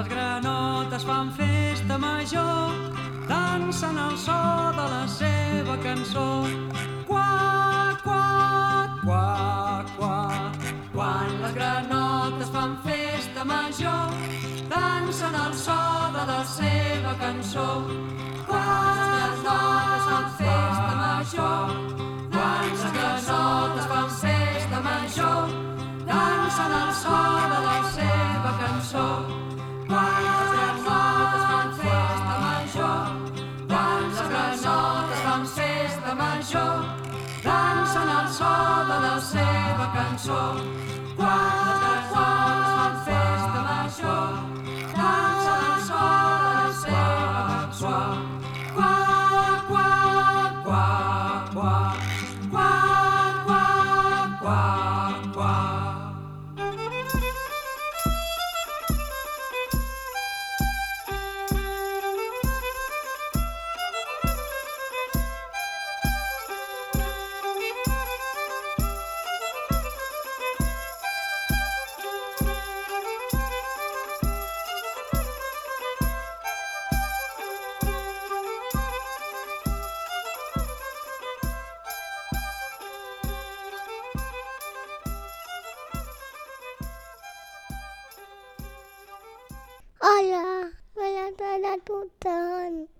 les granotes fan festa major, dansen al so de la seva cançó. Qua, qua, qua, qua. Quan les granotes fan festa major, dansen al so de la seva cançó. Dansen al so de la seva cançó. Quan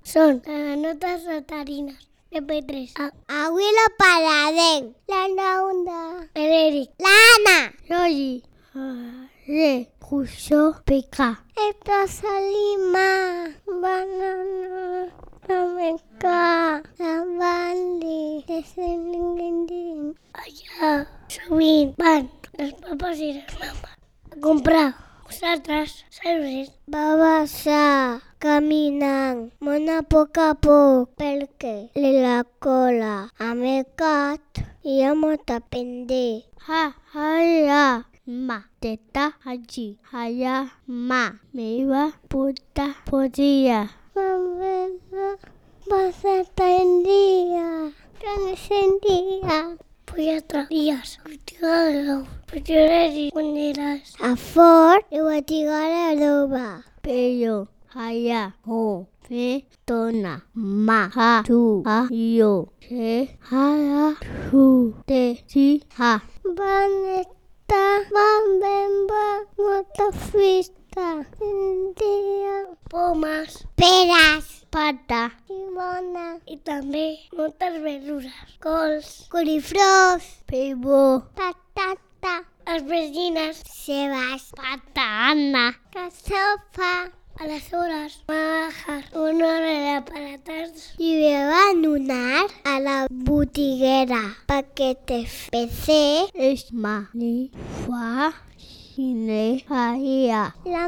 son las notas rotarinas. Después tres. Abuelo Paladén. Lana Onda. Federic. Lana. Rogi. Re. Cuyo. Pica. Esto salima. Banana. Ameca. Lavandi. Allá. Subir. Van. Los papás y las mamás. A comprar. Vosaltres, servís, va baixar caminant, molt a poc a poc, la cola a mercat hi ha. Ha, ha. Ma, teta, allí, allá, ma, me iba, puta, podía. Mamá, vas a en día, que pediatrías, cuidados, prisioneros maneras, a for e a loba, pelo, haya, ho, fe, tona, ma, ha, tu, ha, yo, se, ha, su, te, si, ha. Vanetta, van, ben, van, motafista, indía, pomas, peras. Pomes. Peres. Pata. Llimona. I també moltes verdures. Cols. Coliflors. Pebó. Patata. Albergines. Cebes. Patana. Casofa. Aleshores, bajar una hora de patates i me van donar a la botiguera perquè te PC és ma li fa faia la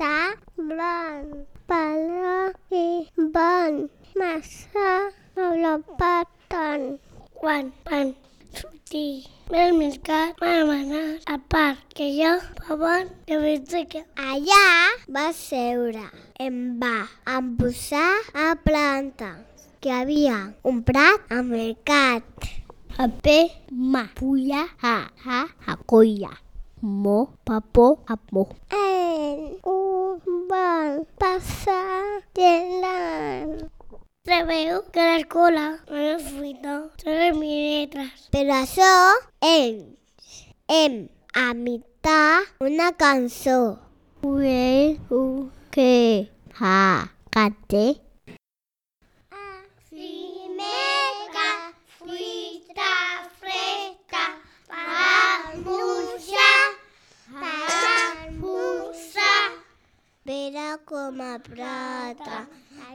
meta blanc pala i van massa no la patan quan van sortir del mercat vam anar al parc que jo papa de veritat allà va seure em va embussar a planta que havia un prat al mercat a pe ma puya ha ha ha colla mo papo apo un van passar gelant Sabeu que a l'escola una fruita són les miretres. Però això ens hem imitar una cançó. Ue, u, que, ha, cate. Vera com a prata,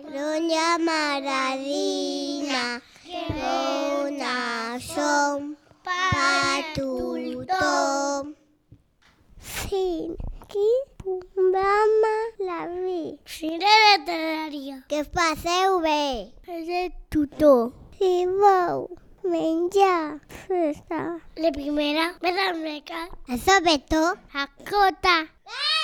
ronya maradina, que bona som pa tothom. Fins aquí programa la vi. A la terària. Que passeu bé. És de tutor. Si vau menjar festa. La primera, més al mercat. Això ve tot. A cota. Em